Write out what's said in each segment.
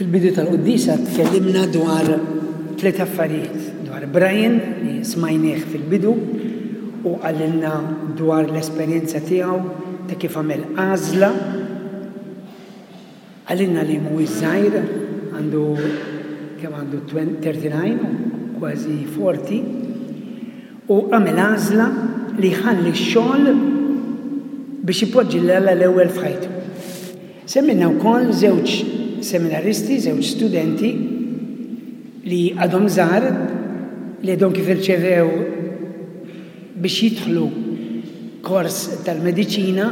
Fil-bidu tal-quddiesa tkellimna dwar tliet affarijiet, dwar Brian li smajnieh fil-bidu u qalilna dwar l-esperjenza tiegħu ta' kif għamel għażla. Qalilna li mhuwiex żgħir, għandu kemm għandu 39, kważi 40, u għamel għażla li jħalli x-xogħol biex ipoġġi l-Alla l-ewwel f'ħajtu. Semminna wkoll żewġ seminaristi, żewġ studenti li għadhom żgħar li għadhom kif irċevew biex jidħlu kors tal-mediċina.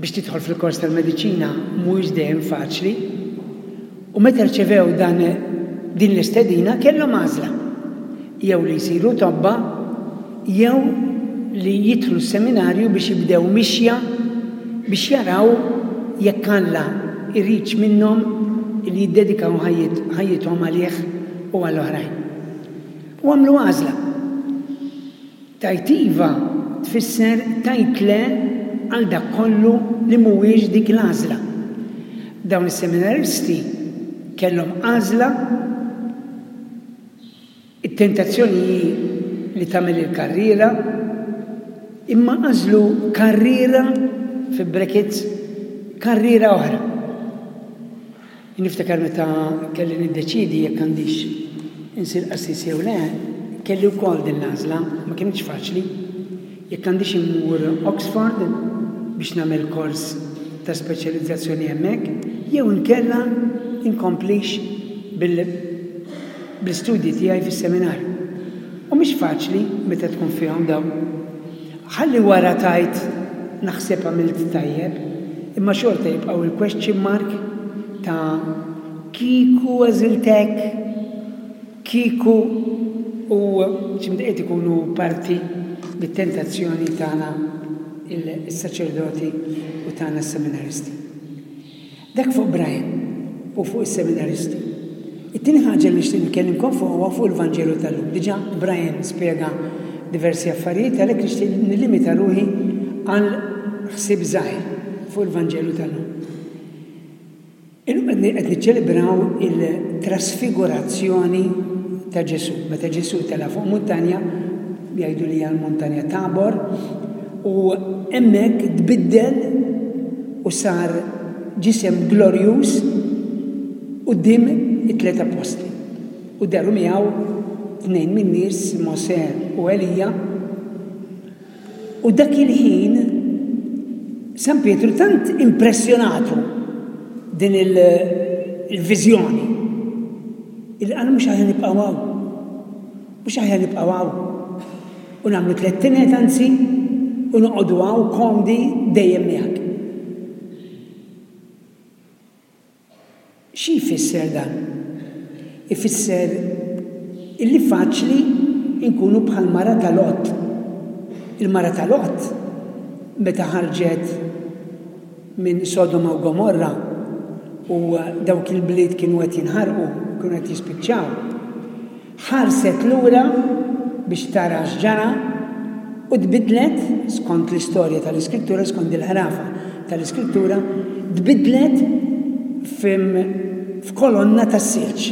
Biex tidħol fil-kors tal-mediċina mhuwiex dejjem faċli. U meta rċevew dan din l-istedina kellhom għażla, jew li jsiru tobba jew li jidħlu s-seminarju biex jibdew mixja biex jaraw jekk Alla jridx minnhom li jiddedikaw ħajjithom għalih u għal oħrajn. U għamlu għażla. Tgħid iva tfisser tgħid le għal dak kollu li mhuwiex dik l-għażla. Dawn is-seminaristi kellhom għażla, it-tentazzjoni hi li tagħmel il-karriera, imma għażlu karriera, fi brekits, karriera oħra. Niftakar meta kelli niddeċiedi jekk għandix insir qassis jew le, kelli wkoll din l-għażla, ma kinitx faċli. Jekk għandix immur Oxford biex nagħmel kors ta' speċjalizzazzjoni hemmhekk jew inkella inkomplix bl-istudji tiegħi fis-seminarju. U mhix faċli meta tkun fihom dawn. Ħalli wara tgħid naħseb għamilt tajjeb, imma xorta jibqgħu il-question mark ta' kieku għażilt hekk, kieku u x'imda qed ikunu parti mit-tentazzjoni tagħna is-saċerdoti u tagħna s-seminaristi. Dak fuq Brian u fuq is-seminaristi. It-tieni ħaġa li nixtieq nkellimkom fuqha huwa fuq il-Vanġelu ta' llum. Diġà Brian spjega diversi affarijiet, għalhekk nixtieq nillimita ruħi għal ħsieb żgħir fuq il-Vanġelu ta' llum. Illum qed niċċelebraw il-Trasfigurazzjoni ta' Ġesù, meta Ġesù tela' fuq muntanja, jgħidu li hija l-Muntanja Tabor, u hemmhekk tbiddel, u sar ġisem glorjuż quddiem it-tliet appostli, u dehru miegħu tnejn min-nies, Mosè u Elija, u dak il-ħin San Pietru tant impressjonatu din il-viżjoni li qal mhux aħjar nibqgħu hawn, mhux aħjar nibqgħu hawn. U nagħmlu tlettinet anzi, u noqogħdu hawn komdi dejjem miegħek. Xi jfisser dan? Ifisser illi faċli nkunu bħall-mara ta' Lot. Il-mara ta' Lot meta ħarġet minn Sodoma u Gomorra u dawk il-bliet kienu qed jinħarqu, kienu qed jispiċċaw. Ħarset lura biex tara x'ġara u tbiddlet, skont l-istorja tal-Iskrittura, skont il-ħrafa tal-Iskrittura, tbiddlet f'kolonna tas-silġ.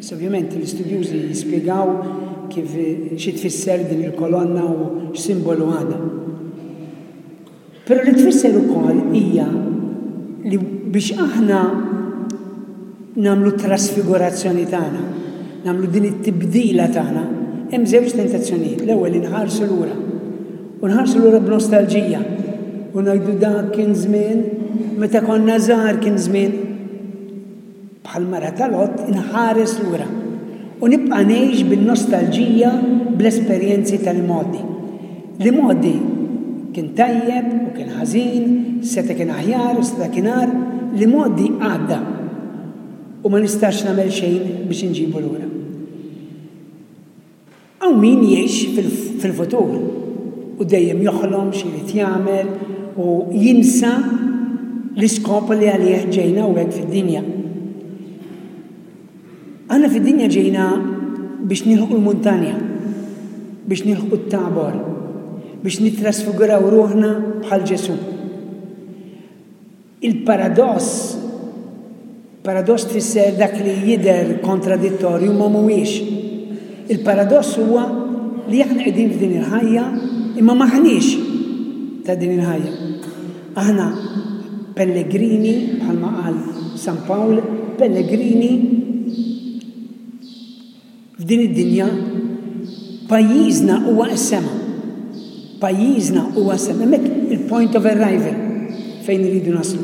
Issa ovvjament l-istudjużi jispjegaw kif xi tfisser din il-kolonna u x'simbolu għandha. Però li tfisser ukoll hija li biex aħna nagħmlu t-trasfigurazzjoni tagħna, nagħmlu din it-tibdila tagħna, hemm żewġ tentazzjonijiet, l-ewwel li nħarsu lura. U nħarsu lura b'nostalġija u ngħidu dak kien żmien, meta konna żgħar kien żmien. bħall-mara ta' Lot, inħares lura u nibqa' ngħix bin-nostalġija bl-esperjenzi tal-imgħoddi. L-imgħoddi kien tajjeb u kien ħażin, seta' kien aħjar u seta' kien agħar, l-imgħoddi għadda u ma nistax nagħmel xejn biex inġibu lura. Hawn min jgħix fil-futur u dejjem joħlom x'irid jagħmel u jinsa l-iskop li għalih ġejna hawnhekk fid-dinja. Aħna fid-dinja ġejna biex nilħqu l-muntanja, biex nilħqu t-Tabor, biex nittrasfiguraw ruħna bħal Ġesù. Il-paradoss, paradoss tfisser dak li jidher kontradittorju imma mhuwiex. Il-paradoss huwa li aħna qegħdin f'din il-ħajja imma m'aħniex ta' din il-ħajja. Aħna pellegrini, bħalma qal San Pawl, pellegrini F'din id-dinja, pajjiżna huwa s-sema. Pajjiżna huwa s-sema. Hemmhekk il-point of arrival fejn irridu naslu.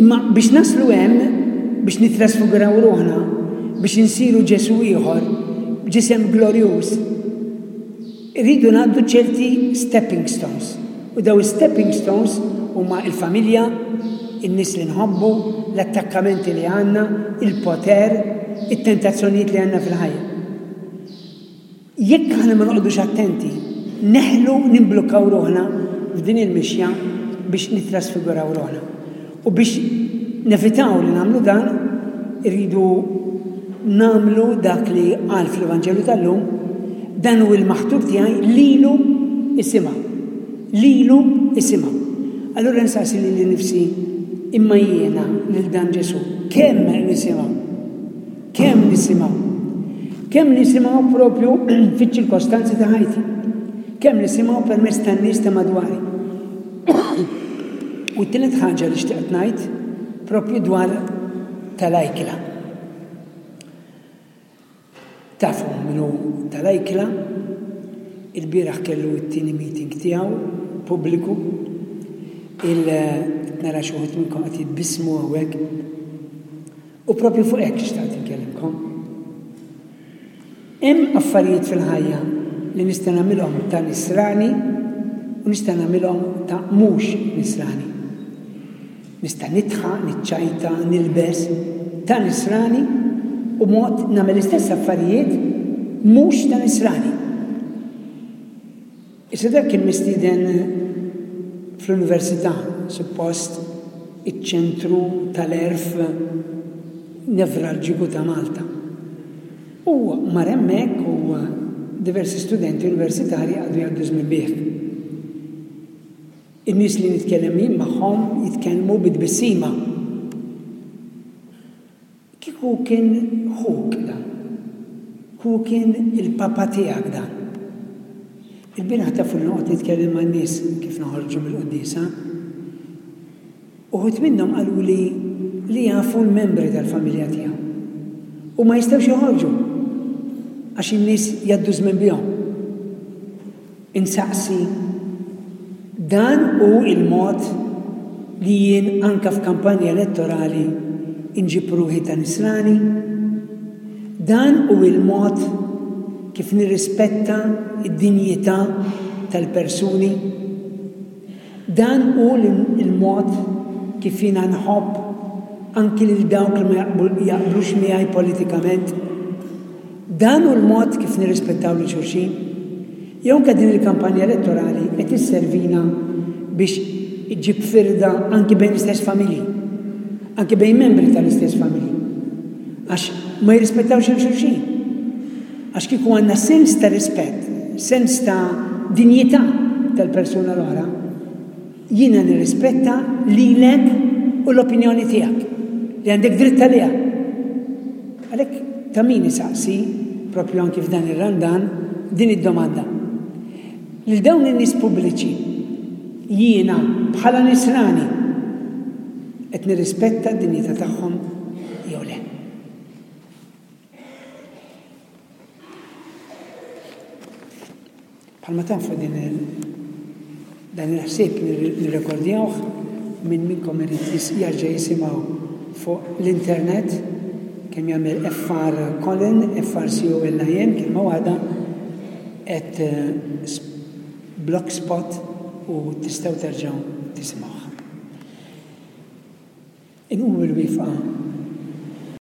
Imma biex naslu hemm, biex nittrasfiguraw ruħna, biex insiru Ġesù ieħor, b'ġisem glorjuż, Irridu ngħaddu ċerti stepping stones u dawn is-stepping stones huma l-familja, in-nies li nħobbu, l-attakkamenti li għandna, il-poter, it-tentazzjonijiet li għandna fil-ħajja. Jekk aħna ma noqgħodux attenti, neħlu nimblukkaw ruħna f'din il-mixja biex nittrasfiguraw ruħna. U biex nevitaw li nagħmlu dan, irridu nagħmlu dak li qal fl-Evanġelju tal-lum, Dan hu l-maħtur tiegħi, lilu isimgħu. Lilu isimgħu. Allura nsaqsi lili nnifsi, imma jiena lil dan Ġesù kemm nisimgħu? Kemm nisimgħu? Kemm nisimgħu propju fiċ-ċirkostanzi ta' ħajti? Kemm nisimgħu permezz tan-nies ta' madwari? U t-tielet ħaġa li xtaqt ngħid propju dwar tal-ajkla. Tafu minnu tal-ajkla, il-bieraħ kellu t-tieni meeting tiegħu pubbliku, il-nara xuħut minnkom qed jitbismu għawek. U propju fuq hekk xtaqt inkellimkom. Hemm affarijiet fil-ħajja li nista' nagħmilhom ta' nisrani u nista' nagħmilhom ta' mhux nisrani. Nista' nidħa, niċċajta, nilbes ta' nisrani u mod nagħmel l-istess affarijiet mhux ta' nisrani. Is-Sidek kien mistieden fl-Università, suppost iċ-ċentru tal-għerf nevralġiku ta' Malta. Hu mar hemmhekk u diversi studenti universitarji qagħdu jgħaddu żmien bih. In-nies li nitkellem jien magħhom jitkellmu bi tbissima. Kieku kien ħuk dan. Kieku kien il-papa tiegħek dan. Il-bieraħ taf li noqgħod nitkellem man-nies kif noħorġu mill-quddiesa. Uħud minnhom qaluli li jafu l-membri tal-familja tiegħu. U ma jistgħux joħorġu għax in-nies jgħaddu żmien bihom. Insaqsi, Dan hu l-mod li jien anke f'kampanja elettorali nġib ruħi ta' Nisrani? Dan hu l-mod kif nirrispetta d-dinjità tal-persuni? Dan hu l-mod kif jiena nħobb anki lil dawk li ma jaqblux miegħi politikament? Dan hu l-mod kif nirrispettaw lil xulxin? Jew anke din il-kampanja elettorali qed isservina biex iġġib firda anki bejn l-istess familji, anki bejn membri tal-istess familji, għax ma jirrispettawx lil xulxin? Għax kieku għandna sens ta' rispett, sens ta' dinjità tal-persuna l-oħra, jiena nirrispetta lilek u l-opinjoni tiegħek, li għandek dritt għaliha. Għalhekk ta' min isaqsi, proprju anki f'dan ir-Randan, din id-domanda. Lil dawn in-nies pubbliċi, jiena bħala nisrani qed nirrispetta d-dinjità tagħhom jew le? Bħalma tafu din dan il-ħsieb nirrekordjawh minn minnkom irid jarġa' jisimgħu fuq l-internet kemm jagħmel FR Colin, FR COLIN, kelma waħda at eh, blogspot u tistgħu terġgħu tisimgħuh. Inqum il-wifqa